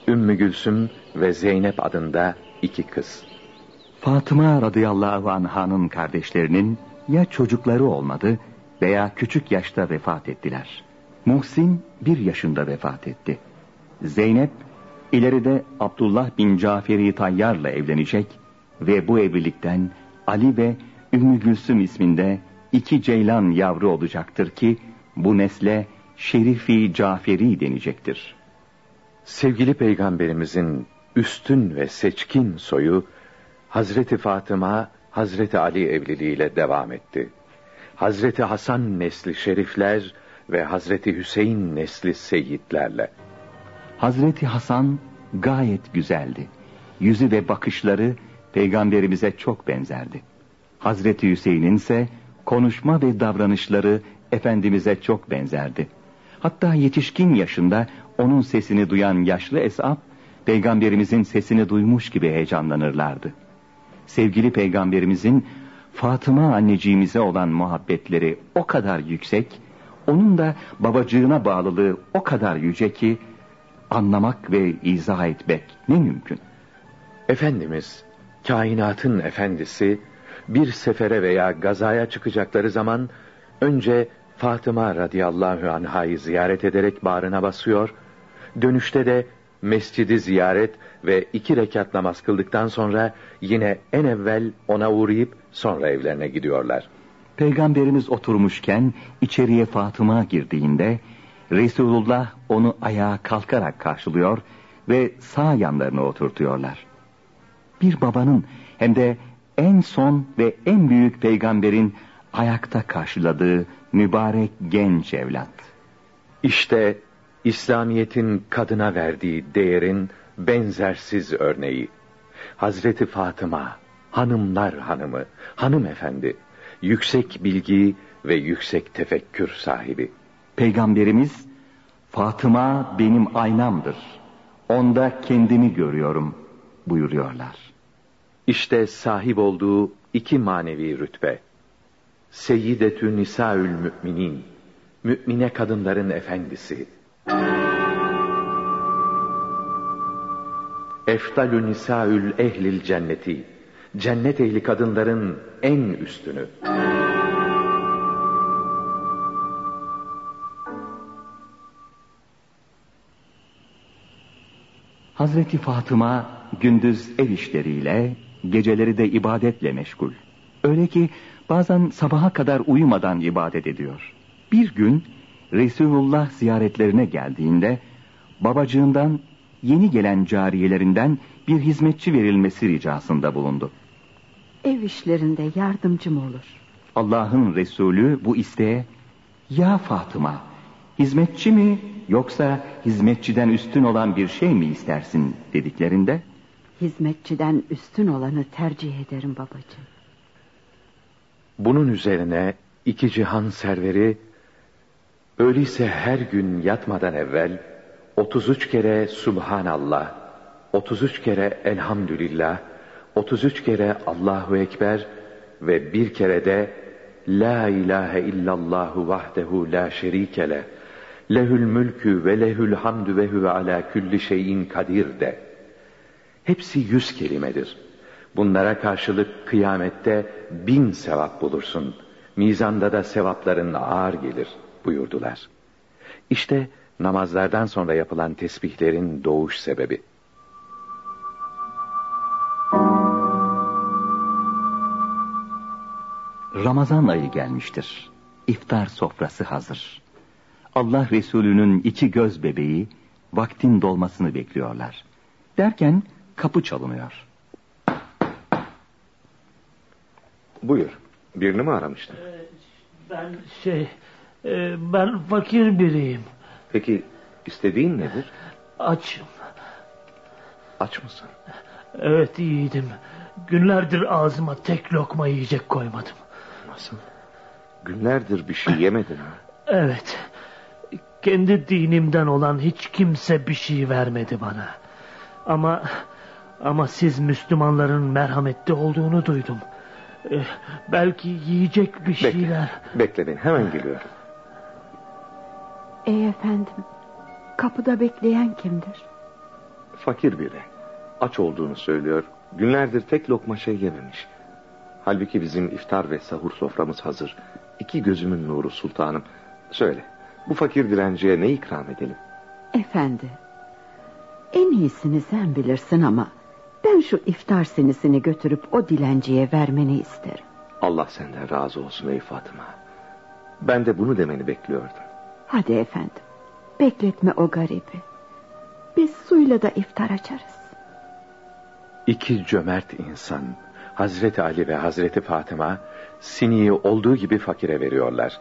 Ümmü Gülsüm ve Zeynep adında iki kız. Fatıma radıyallahu anh'ın kardeşlerinin ya çocukları olmadı veya küçük yaşta vefat ettiler. Muhsin bir yaşında vefat etti. Zeynep ileride Abdullah bin Caferi Tayyar'la evlenecek ve bu evlilikten Ali ve Ümmü Gülsüm isminde iki ceylan yavru olacaktır ki bu nesle Şerifi Caferi denecektir. Sevgili peygamberimizin üstün ve seçkin soyu Hazreti Fatıma Hazreti Ali evliliğiyle devam etti. Hazreti Hasan nesli şerifler ve Hazreti Hüseyin nesli seyitlerle. Hazreti Hasan gayet güzeldi. Yüzü ve bakışları peygamberimize çok benzerdi. Hazreti Hüseyin'in ise konuşma ve davranışları Efendimiz'e çok benzerdi. Hatta yetişkin yaşında onun sesini duyan yaşlı Esap, peygamberimizin sesini duymuş gibi heyecanlanırlardı. Sevgili peygamberimizin Fatıma anneciğimize olan muhabbetleri o kadar yüksek, onun da babacığına bağlılığı o kadar yüce ki, anlamak ve izah etmek ne mümkün. Efendimiz, kainatın efendisi, bir sefere veya gazaya çıkacakları zaman, önce Fatıma radıyallahu anhayı ziyaret ederek bağrına basıyor, dönüşte de mescidi ziyaret ve iki rekat namaz kıldıktan sonra yine en evvel ona uğrayıp sonra evlerine gidiyorlar. Peygamberimiz oturmuşken içeriye Fatıma girdiğinde Resulullah onu ayağa kalkarak karşılıyor ve sağ yanlarına oturtuyorlar. Bir babanın hem de en son ve en büyük peygamberin ayakta karşıladığı mübarek genç evlat. İşte İslamiyet'in kadına verdiği değerin benzersiz örneği. Hazreti Fatıma, hanımlar hanımı, hanımefendi, yüksek bilgi ve yüksek tefekkür sahibi. Peygamberimiz, Fatıma benim aynamdır. Onda kendimi görüyorum buyuruyorlar. İşte sahip olduğu iki manevi rütbe. Seyyidetü Nisaül Müminin, mümine kadınların efendisi. Eftalü Nisaül Ehlil Cenneti, cennet ehli kadınların en üstünü. Hazreti Fatıma gündüz ev işleriyle, geceleri de ibadetle meşgul. Öyle ki bazen sabaha kadar uyumadan ibadet ediyor. Bir gün Resulullah ziyaretlerine geldiğinde babacığından yeni gelen cariyelerinden bir hizmetçi verilmesi ricasında bulundu. Ev işlerinde yardımcım olur. Allah'ın Resulü bu isteğe ya Fatıma hizmetçi mi yoksa hizmetçiden üstün olan bir şey mi istersin dediklerinde hizmetçiden üstün olanı tercih ederim babacığım. Bunun üzerine iki cihan serveri öyleyse her gün yatmadan evvel 33 kere Subhanallah, 33 kere Elhamdülillah, 33 kere Allahu Ekber ve bir kere de La ilahe illallahu vahdehu la şerike lehül mülkü ve lehül hamdü ve huve ala külli şeyin kadir de. Hepsi yüz kelimedir. Bunlara karşılık kıyamette bin sevap bulursun. Mizanda da sevapların ağır gelir buyurdular. İşte namazlardan sonra yapılan tesbihlerin doğuş sebebi. Ramazan ayı gelmiştir. İftar sofrası hazır. Allah Resulü'nün iki göz bebeği vaktin dolmasını bekliyorlar. Derken kapı çalınıyor. Buyur. Birini mi aramıştın? Ee, ben şey... E, ben fakir biriyim. Peki istediğin nedir? Açım. Aç mısın? Evet iyiydim. Günlerdir ağzıma tek lokma yiyecek koymadım. Nasıl? Günlerdir bir şey yemedin ha? Evet. Kendi dinimden olan hiç kimse bir şey vermedi bana. Ama ama siz Müslümanların merhametli olduğunu duydum. Ee, belki yiyecek bir bekle, şeyler. Bekle beni hemen geliyorum. Ey efendim kapıda bekleyen kimdir? Fakir biri. Aç olduğunu söylüyor. Günlerdir tek lokma şey yememiş. Halbuki bizim iftar ve sahur soframız hazır. İki gözümün nuru sultanım. Söyle bu fakir direnciye ne ikram edelim? Efendi en iyisini sen bilirsin ama ben şu iftar sinisini götürüp o dilenciye vermeni isterim. Allah senden razı olsun ey Fatıma. Ben de bunu demeni bekliyordum. Hadi efendim. Bekletme o garibi. Biz suyla da iftar açarız. İki cömert insan Hazreti Ali ve Hazreti Fatıma siniyi olduğu gibi fakire veriyorlar.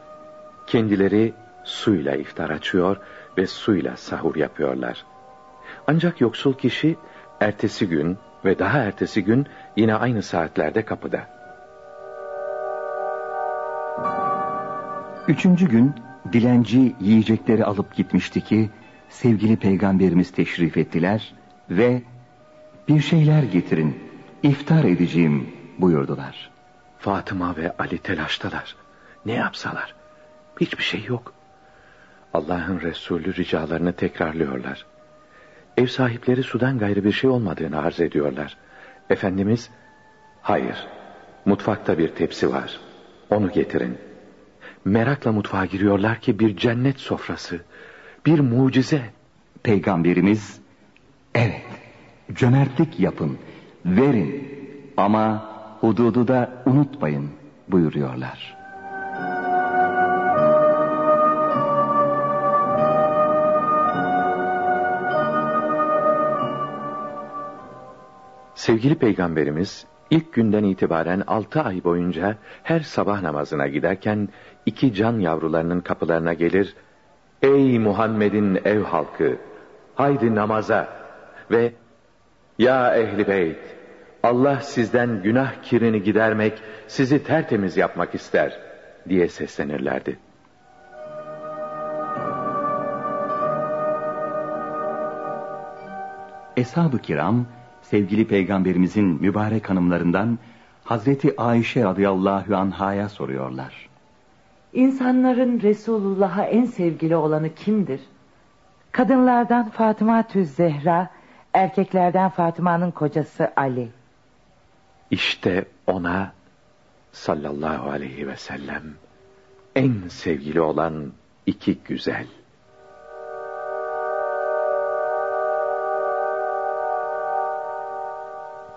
Kendileri suyla iftar açıyor ve suyla sahur yapıyorlar. Ancak yoksul kişi ertesi gün ve daha ertesi gün yine aynı saatlerde kapıda. Üçüncü gün dilenci yiyecekleri alıp gitmişti ki sevgili peygamberimiz teşrif ettiler ve bir şeyler getirin iftar edeceğim buyurdular. Fatıma ve Ali telaştalar. Ne yapsalar? Hiçbir şey yok. Allah'ın Resulü ricalarını tekrarlıyorlar. Ev sahipleri sudan gayrı bir şey olmadığını arz ediyorlar. Efendimiz, hayır, mutfakta bir tepsi var. Onu getirin. Merakla mutfağa giriyorlar ki bir cennet sofrası, bir mucize. Peygamberimiz, evet, cömertlik yapın, verin ama hududu da unutmayın buyuruyorlar. Sevgili Peygamberimiz ilk günden itibaren altı ay boyunca her sabah namazına giderken iki can yavrularının kapılarına gelir, Ey Muhammed'in ev halkı, haydi namaza ve Ya ehli beyt, Allah sizden günah kirini gidermek, sizi tertemiz yapmak ister diye seslenirlerdi. Eshab-ı kiram sevgili peygamberimizin mübarek hanımlarından Hazreti Ayşe radıyallahu anhaya soruyorlar. İnsanların Resulullah'a en sevgili olanı kimdir? Kadınlardan Fatıma Tüz Zehra, erkeklerden Fatıma'nın kocası Ali. İşte ona sallallahu aleyhi ve sellem en sevgili olan iki güzel.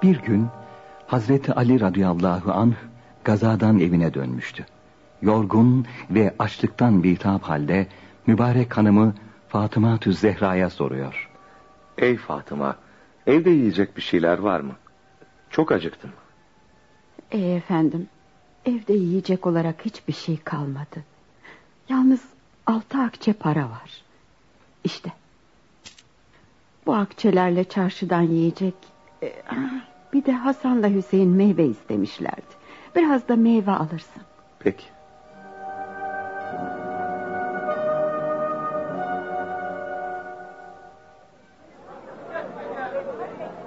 Bir gün Hazreti Ali radıyallahu anh gazadan evine dönmüştü. Yorgun ve açlıktan bitap halde mübarek hanımı Fatıma Tüz Zehra'ya soruyor. Ey Fatıma, evde yiyecek bir şeyler var mı? Çok acıktım. Ey efendim, evde yiyecek olarak hiçbir şey kalmadı. Yalnız altı akçe para var. İşte. Bu akçelerle çarşıdan yiyecek... E, bir de Hasan'la Hüseyin meyve istemişlerdi. Biraz da meyve alırsın. Peki.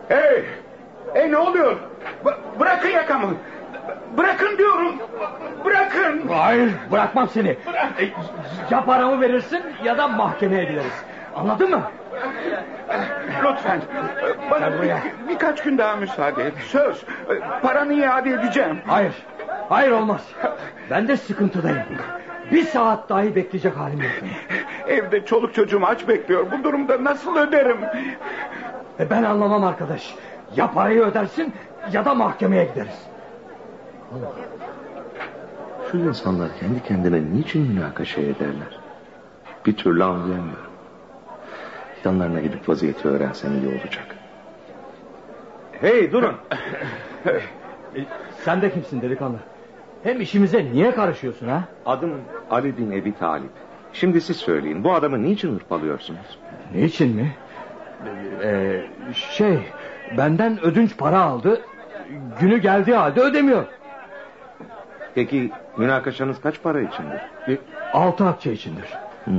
Hey! Hey ne oluyor? B- bırakın yakamı. Bırakın diyorum. Bırakın. Hayır bırakmam seni. E, Ya paramı verirsin ya da mahkemeye gideriz. Anladın mı? Lütfen. Bana bir, birkaç gün daha müsaade et. Söz. Paranı iade edeceğim. Hayır. Hayır olmaz. Ben de sıkıntıdayım. Bir saat dahi bekleyecek halim yok. Evde çoluk çocuğum aç bekliyor. Bu durumda nasıl öderim? E ben anlamam arkadaş. Ya parayı ödersin ya da mahkemeye gideriz. Şu insanlar kendi kendine niçin münakaşa ederler? Bir türlü anlayamıyorum. Yanlarına gidip vaziyeti öğrensen iyi olacak. Hey durun. Sen de kimsin delikanlı? Hem işimize niye karışıyorsun ha? Adım Ali bin Ebi Talip. Şimdi siz söyleyin bu adamı niçin hırpalıyorsunuz? Niçin mi? Ee, şey benden ödünç para aldı. Günü geldiği halde ödemiyor. Peki münakaşanız kaç para içindir? E, altı akçe içindir. Hmm.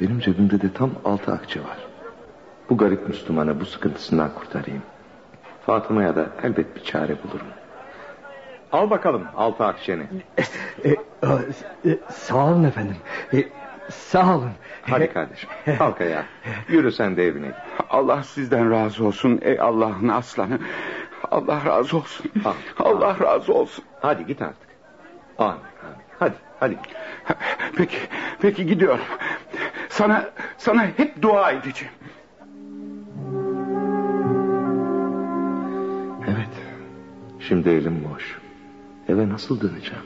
Benim cebimde de tam altı akçe var. Bu garip Müslümanı bu sıkıntısından kurtarayım. Fatıma'ya da elbet bir çare bulurum. Al bakalım altı akçeni. E, e, e, sağ olun efendim. E, sağ olun. Hadi kardeşim kalk ayağa. Yürü sen de evine. Allah sizden razı olsun ey Allah'ın aslanı. Allah razı olsun. Al, Allah razı olsun. Hadi git artık. Amin. amin. Hadi hadi. Peki peki gidiyorum. Sana sana hep dua edeceğim. Evet. Şimdi elim boş. Eve nasıl döneceğim?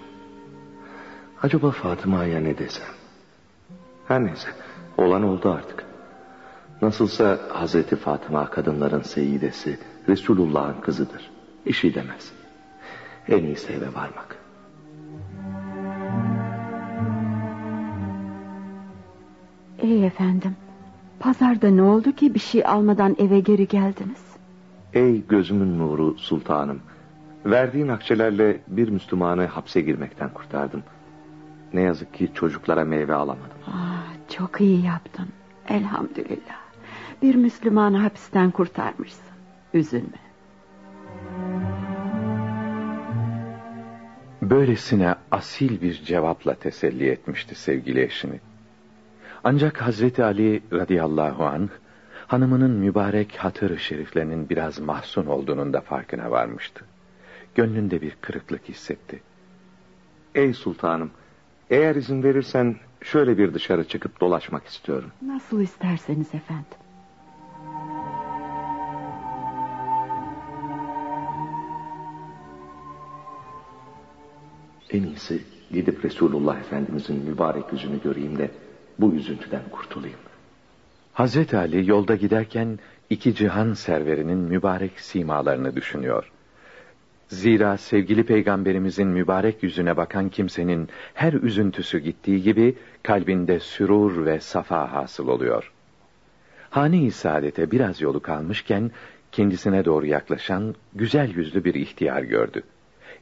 Acaba Fatıma'ya ne desem? Her neyse. Olan oldu artık. Nasılsa Hazreti Fatıma kadınların seyidesi, Resulullah'ın kızıdır. İşi demez. En iyisi eve varmak. Ey efendim. Pazarda ne oldu ki bir şey almadan eve geri geldiniz? Ey gözümün nuru sultanım. Verdiğin akçelerle bir Müslümanı hapse girmekten kurtardım. Ne yazık ki çocuklara meyve alamadım. Ah, çok iyi yaptın. Elhamdülillah. Bir Müslümanı hapisten kurtarmışsın. Üzülme. Böylesine asil bir cevapla teselli etmişti sevgili eşini. Ancak Hazreti Ali radıyallahu anh hanımının mübarek hatır şeriflerinin biraz mahzun olduğunun da farkına varmıştı. Gönlünde bir kırıklık hissetti. Ey sultanım, eğer izin verirsen şöyle bir dışarı çıkıp dolaşmak istiyorum. Nasıl isterseniz efendim. En iyisi gidip Resulullah Efendimizin mübarek yüzünü göreyim de bu üzüntüden kurtulayım. Hazreti Ali yolda giderken iki cihan serverinin mübarek simalarını düşünüyor. Zira sevgili peygamberimizin mübarek yüzüne bakan kimsenin her üzüntüsü gittiği gibi kalbinde sürur ve safa hasıl oluyor. Hane-i saadete biraz yolu kalmışken kendisine doğru yaklaşan güzel yüzlü bir ihtiyar gördü.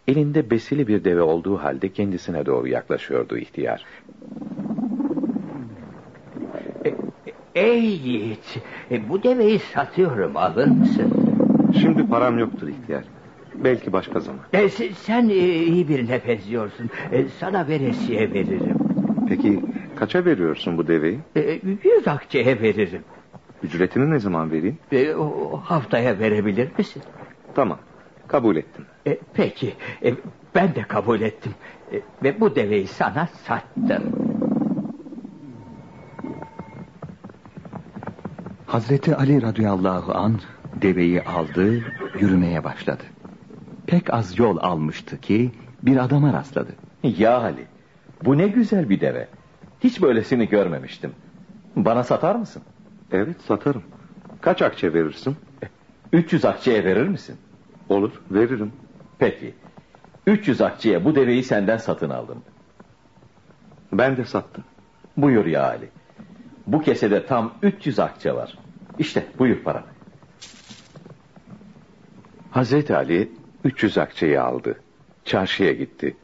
Elinde besili bir deve olduğu halde kendisine doğru yaklaşıyordu ihtiyar. Ey yiğit, e, bu deveyi satıyorum alır mısın? Şimdi param yoktur ihtiyar. Belki başka zaman. E, sen e, iyi birine benziyorsun. E, sana veresiye veririm. Peki kaça veriyorsun bu deveyi? E, yüz akçeye veririm. Ücretini ne zaman vereyim? E, o, haftaya verebilir misin? Tamam, kabul ettim. E, peki, e, ben de kabul ettim. E, ve bu deveyi sana sattım. Hazreti Ali radıyallahu an deveyi aldı, yürümeye başladı. Pek az yol almıştı ki bir adama rastladı. Ya Ali, bu ne güzel bir deve. Hiç böylesini görmemiştim. Bana satar mısın? Evet satarım. Kaç akçe verirsin? 300 akçeye verir misin? Olur, veririm. Peki. 300 akçeye bu deveyi senden satın aldım. Ben de sattım. Buyur ya Ali. Bu kesede tam 300 akçe var. İşte buyur para. Hazreti Ali 300 akçeyi aldı. Çarşıya gitti.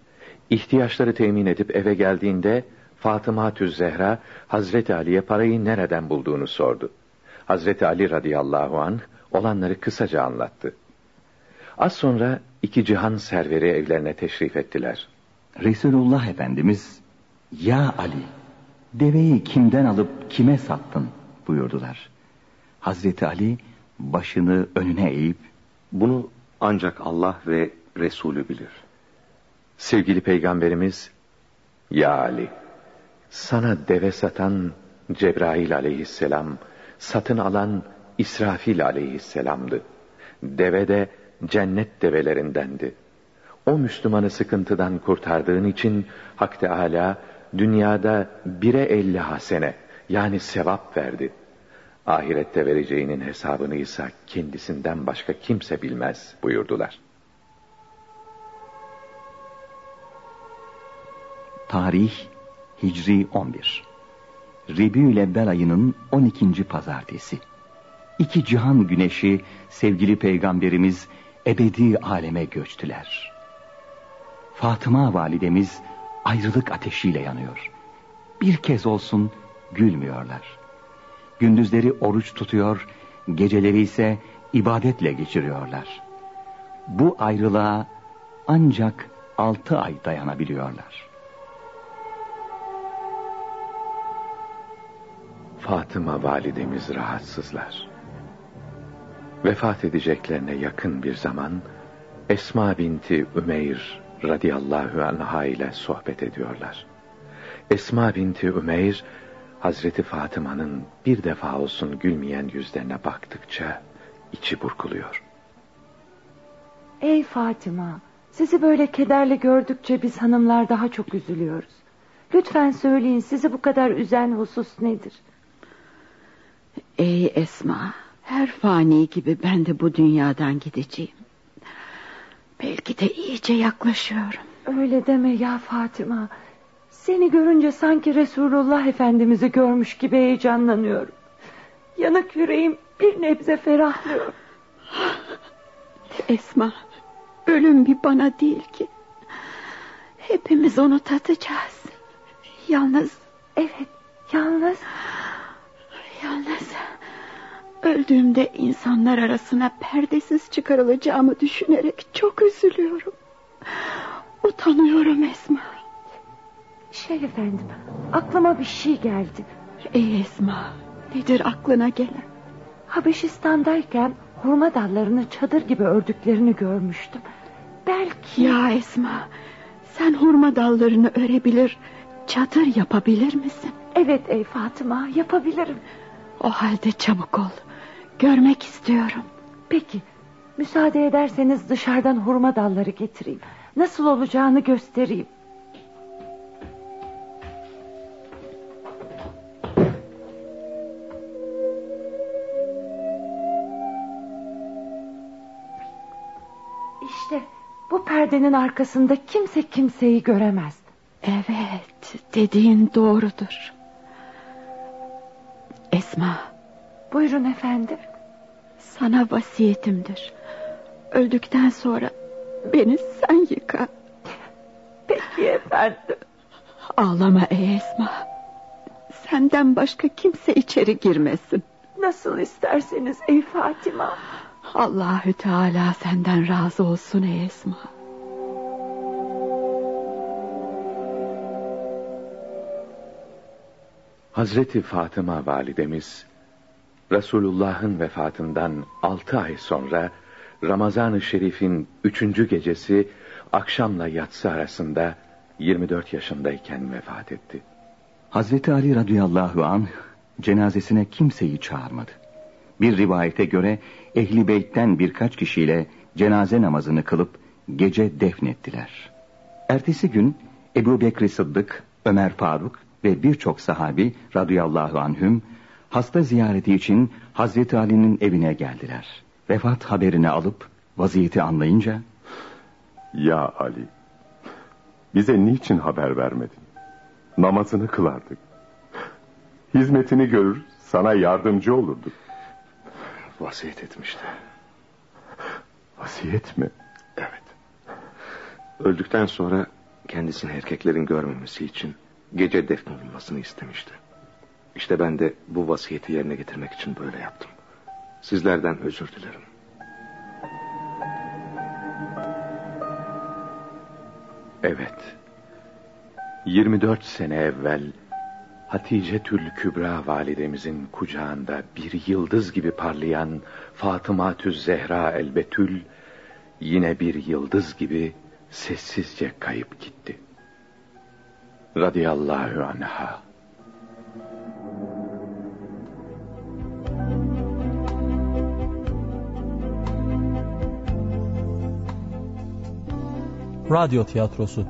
İhtiyaçları temin edip eve geldiğinde Fatıma Tüz Zehra Hazreti Ali'ye parayı nereden bulduğunu sordu. Hazreti Ali radıyallahu anh olanları kısaca anlattı. Az sonra iki cihan serveri evlerine teşrif ettiler. Resulullah Efendimiz, Ya Ali, deveyi kimden alıp kime sattın buyurdular. Hazreti Ali başını önüne eğip, Bunu ancak Allah ve Resulü bilir. Sevgili Peygamberimiz, Ya Ali, sana deve satan Cebrail aleyhisselam, satın alan İsrafil aleyhisselamdı. Deve de cennet develerindendi. O Müslümanı sıkıntıdan kurtardığın için Hak Teâlâ dünyada bire elli hasene yani sevap verdi. Ahirette vereceğinin hesabını ise kendisinden başka kimse bilmez buyurdular. Tarih Hicri 11 Rebül ayının 12. pazartesi İki cihan güneşi sevgili peygamberimiz ebedi aleme göçtüler. Fatıma validemiz ayrılık ateşiyle yanıyor. Bir kez olsun gülmüyorlar. Gündüzleri oruç tutuyor, geceleri ise ibadetle geçiriyorlar. Bu ayrılığa ancak altı ay dayanabiliyorlar. Fatıma validemiz rahatsızlar. Vefat edeceklerine yakın bir zaman Esma binti Ümeyr radıyallahu anha ile sohbet ediyorlar. Esma binti Ümeyr Hazreti Fatıma'nın bir defa olsun gülmeyen yüzlerine baktıkça içi burkuluyor. Ey Fatıma, sizi böyle kederli gördükçe biz hanımlar daha çok üzülüyoruz. Lütfen söyleyin sizi bu kadar üzen husus nedir? Ey Esma, her fani gibi ben de bu dünyadan gideceğim. Gitgide iyice yaklaşıyorum. Öyle deme ya Fatıma. Seni görünce sanki Resulullah Efendimiz'i görmüş gibi heyecanlanıyorum. Yanık yüreğim bir nebze ferahlıyor. Esma, ölüm bir bana değil ki. Hepimiz onu tatacağız. Yalnız... Evet, yalnız... Yalnız... Öldüğümde insanlar arasına perdesiz çıkarılacağımı düşünerek çok üzülüyorum. Utanıyorum Esma. Şey efendim, aklıma bir şey geldi. Ey Esma, nedir aklına gelen? Habeşistan'dayken hurma dallarını çadır gibi ördüklerini görmüştüm. Belki... Ya Esma, sen hurma dallarını örebilir, çadır yapabilir misin? Evet ey Fatıma, yapabilirim. O halde çabuk ol. Görmek istiyorum. Peki, müsaade ederseniz dışarıdan hurma dalları getireyim. Nasıl olacağını göstereyim. İşte bu perdenin arkasında kimse kimseyi göremez. Evet, dediğin doğrudur. Esma. Buyurun efendim. Sana vasiyetimdir. Öldükten sonra beni sen yıka. Peki efendim. Ağlama ey Esma. Senden başka kimse içeri girmesin. Nasıl isterseniz ey Fatima. Allahü Teala senden razı olsun ey Esma. Hazreti Fatıma validemiz Resulullah'ın vefatından altı ay sonra Ramazan-ı Şerif'in üçüncü gecesi akşamla yatsı arasında 24 yaşındayken vefat etti. Hazreti Ali radıyallahu anh cenazesine kimseyi çağırmadı. Bir rivayete göre ehli beytten birkaç kişiyle cenaze namazını kılıp gece defnettiler. Ertesi gün Ebu Bekri Sıddık, Ömer Faruk ve birçok sahabi radıyallahu anhüm hasta ziyareti için Hazreti Ali'nin evine geldiler. Vefat haberini alıp vaziyeti anlayınca Ya Ali bize niçin haber vermedin? Namazını kılardık. Hizmetini görür sana yardımcı olurduk. Vasiyet etmişti. Vasiyet mi? Evet. Öldükten sonra kendisini erkeklerin görmemesi için gece defnolunmasını istemişti. İşte ben de bu vasiyeti yerine getirmek için böyle yaptım. Sizlerden özür dilerim. Evet. 24 sene evvel Hatice Tül Kübra validemizin kucağında bir yıldız gibi parlayan Fatıma Tüz Zehra Elbetül yine bir yıldız gibi sessizce kayıp gitti. Radiyallahu anha. Radyo tiyatrosu